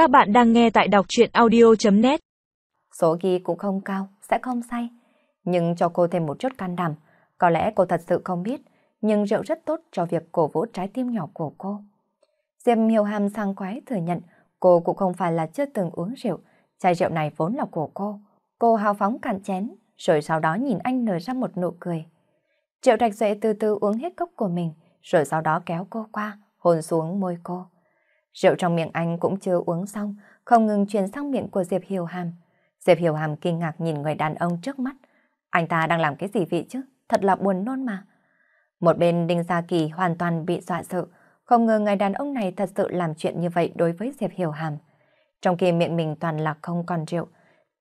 Các bạn đang nghe tại đọc chuyện audio.net Số ghi cũng không cao, sẽ không say. Nhưng cho cô thêm một chút can đảm, có lẽ cô thật sự không biết, nhưng rượu rất tốt cho việc cổ vũ trái tim nhỏ của cô. Diệp Hiểu Hàm sang quái thừa nhận cô cũng không phải là chưa từng uống rượu, chai rượu này vốn là của cô. Cô hào phóng cạn chén, rồi sau đó nhìn anh nở ra một nụ cười. Triệu Trạch Duệ từ từ uống hết cốc của mình, rồi sau đó kéo cô qua, hôn xuống môi cô. Rượu trong miệng anh cũng chưa uống xong, không ngừng truyền sang miệng của Diệp Hiểu Hàm. Diệp Hiểu Hàm kinh ngạc nhìn người đàn ông trước mắt. Anh ta đang làm cái gì vậy chứ? Thật là buồn nôn mà. Một bên Đinh Gia Kỳ hoàn toàn bị dọa sợ, không ngờ người đàn ông này thật sự làm chuyện như vậy đối với Diệp Hiểu Hàm. Trong khi miệng mình toàn là không còn rượu,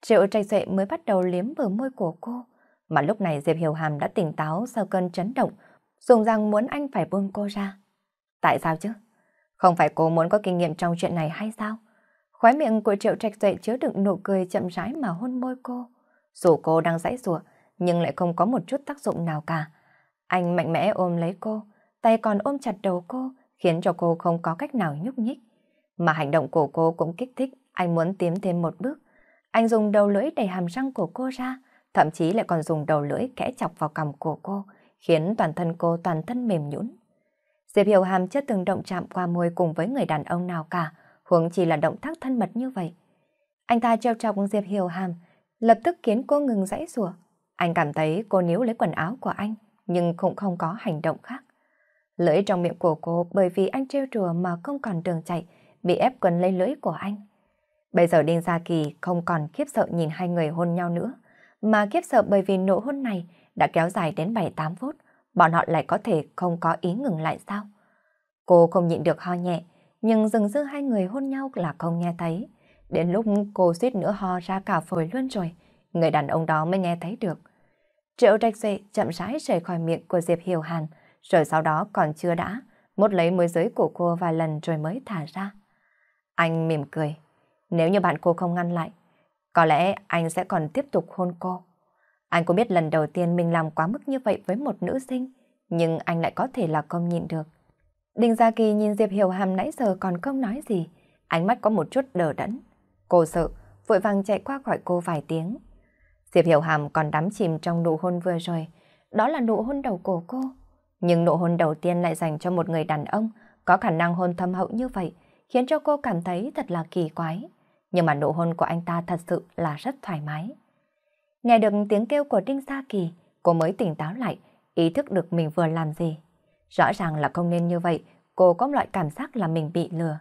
Rượu Trạch Duệ mới bắt đầu liếm bờ môi của cô. Mà lúc này Diệp Hiểu Hàm đã tỉnh táo sau cơn chấn động, dùng rằng muốn anh phải buông cô ra. Tại sao chứ? Không phải cô muốn có kinh nghiệm trong chuyện này hay sao? Khóe miệng của Triệu Trạch Duệ chứa đựng nụ cười chậm rãi mà hôn môi cô. Dù cô đang dãy rủa nhưng lại không có một chút tác dụng nào cả. Anh mạnh mẽ ôm lấy cô, tay còn ôm chặt đầu cô, khiến cho cô không có cách nào nhúc nhích. Mà hành động của cô cũng kích thích anh muốn tiến thêm một bước. Anh dùng đầu lưỡi đẩy hàm răng của cô ra, thậm chí lại còn dùng đầu lưỡi kẽ chọc vào cằm của cô, khiến toàn thân cô toàn thân mềm nhũn. Diệp Hiểu Hàm chưa từng động chạm qua môi cùng với người đàn ông nào cả, huống chỉ là động tác thân mật như vậy. Anh ta treo chọc Diệp Hiểu Hàm, lập tức khiến cô ngừng dãy rủa. Anh cảm thấy cô níu lấy quần áo của anh, nhưng cũng không có hành động khác. Lưỡi trong miệng của cô bởi vì anh trêu trùa mà không còn đường chạy, bị ép quần lấy lưỡi của anh. Bây giờ Đinh Gia Kỳ không còn khiếp sợ nhìn hai người hôn nhau nữa, mà khiếp sợ bởi vì nụ hôn này đã kéo dài đến 7-8 phút, bọn họ lại có thể không có ý ngừng lại sao? Cô không nhịn được ho nhẹ, nhưng dừng dưng hai người hôn nhau là không nghe thấy. Đến lúc cô suýt nữa ho ra cả phổi luôn rồi, người đàn ông đó mới nghe thấy được. Triệu trạch dậy chậm rãi rời khỏi miệng của Diệp Hiểu Hàn, rồi sau đó còn chưa đã, mốt lấy môi giới của cô vài lần rồi mới thả ra. Anh mỉm cười, nếu như bạn cô không ngăn lại, có lẽ anh sẽ còn tiếp tục hôn cô. Anh cũng biết lần đầu tiên mình làm quá mức như vậy với một nữ sinh, nhưng anh lại có thể là không nhịn được. Đinh Gia Kỳ nhìn Diệp Hiểu Hàm nãy giờ còn không nói gì, ánh mắt có một chút đờ đẫn. Cô sợ, vội vàng chạy qua gọi cô vài tiếng. Diệp Hiểu Hàm còn đắm chìm trong nụ hôn vừa rồi, đó là nụ hôn đầu của cô. Nhưng nụ hôn đầu tiên lại dành cho một người đàn ông có khả năng hôn thâm hậu như vậy, khiến cho cô cảm thấy thật là kỳ quái. Nhưng mà nụ hôn của anh ta thật sự là rất thoải mái. Nghe được tiếng kêu của Đinh Sa Kỳ, cô mới tỉnh táo lại, ý thức được mình vừa làm gì. Rõ ràng là không nên như vậy, cô có loại cảm giác là mình bị lừa.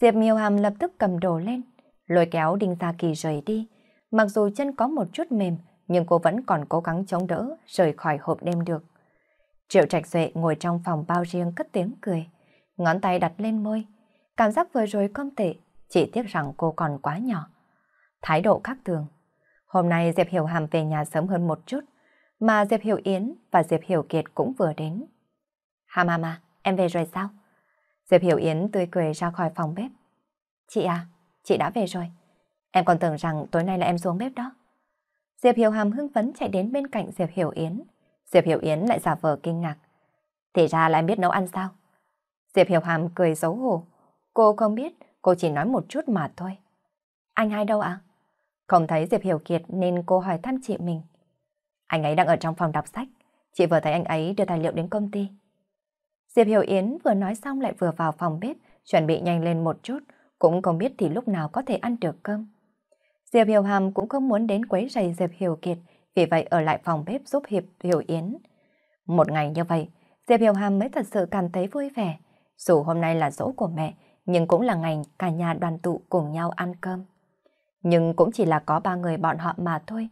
Diệp Miêu Hàm lập tức cầm đồ lên, lôi kéo Đinh Sa Kỳ rời đi. Mặc dù chân có một chút mềm, nhưng cô vẫn còn cố gắng chống đỡ, rời khỏi hộp đêm được. Triệu Trạch Duệ ngồi trong phòng bao riêng cất tiếng cười, ngón tay đặt lên môi. Cảm giác vừa rồi không tệ, chỉ tiếc rằng cô còn quá nhỏ. Thái độ khác thường. Hôm nay Diệp Hiểu Hàm về nhà sớm hơn một chút, mà Diệp Hiểu Yến và Diệp Hiểu Kiệt cũng vừa đến. Hàm Hàm à, em về rồi sao? Diệp Hiểu Yến tươi cười ra khỏi phòng bếp. Chị à, chị đã về rồi. Em còn tưởng rằng tối nay là em xuống bếp đó. Diệp Hiểu Hàm hưng phấn chạy đến bên cạnh Diệp Hiểu Yến. Diệp Hiểu Yến lại giả vờ kinh ngạc. Thì ra là em biết nấu ăn sao? Diệp Hiểu Hàm cười xấu hổ. Cô không biết, cô chỉ nói một chút mà thôi. Anh hai đâu ạ? Không thấy Diệp Hiểu Kiệt nên cô hỏi thăm chị mình. Anh ấy đang ở trong phòng đọc sách. Chị vừa thấy anh ấy đưa tài liệu đến công ty. Diệp Hiểu Yến vừa nói xong lại vừa vào phòng bếp, chuẩn bị nhanh lên một chút, cũng không biết thì lúc nào có thể ăn được cơm. Diệp Hiểu Hàm cũng không muốn đến quấy rầy Diệp Hiểu Kiệt, vì vậy ở lại phòng bếp giúp Hiệp Hiểu Yến. Một ngày như vậy, Diệp Hiểu Hàm mới thật sự cảm thấy vui vẻ. Dù hôm nay là dỗ của mẹ, nhưng cũng là ngày cả nhà đoàn tụ cùng nhau ăn cơm. Nhưng cũng chỉ là có ba người bọn họ mà thôi.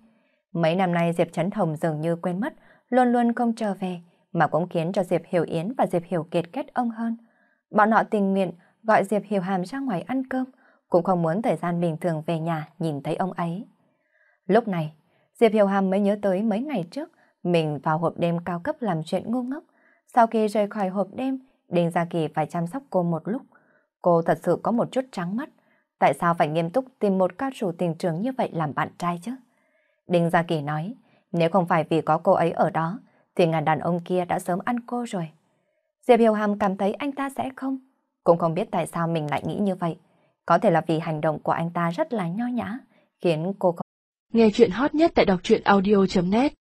Mấy năm nay Diệp Trấn Hồng dường như quên mất, luôn luôn không trở về, mà cũng khiến cho Diệp Hiểu Yến và Diệp Hiểu Kiệt kết ông hơn. Bọn họ tình nguyện gọi Diệp Hiểu Hàm ra ngoài ăn cơm, cũng không muốn thời gian bình thường về nhà nhìn thấy ông ấy. Lúc này, Diệp Hiểu Hàm mới nhớ tới mấy ngày trước mình vào hộp đêm cao cấp làm chuyện ngu ngốc. Sau khi rời khỏi hộp đêm, Đinh Gia Kỳ phải chăm sóc cô một lúc. Cô thật sự có một chút trắng mắt. Tại sao phải nghiêm túc tìm một ca chủ tình trường như vậy làm bạn trai chứ? Đinh Gia Kỳ nói, nếu không phải vì có cô ấy ở đó, thì ngàn đàn ông kia đã sớm ăn cô rồi. Diệp Hiểu Hàm cảm thấy anh ta sẽ không. Cũng không biết tại sao mình lại nghĩ như vậy. Có thể là vì hành động của anh ta rất là nho nhã, khiến cô không... Nghe chuyện hot nhất tại đọc truyện audio.net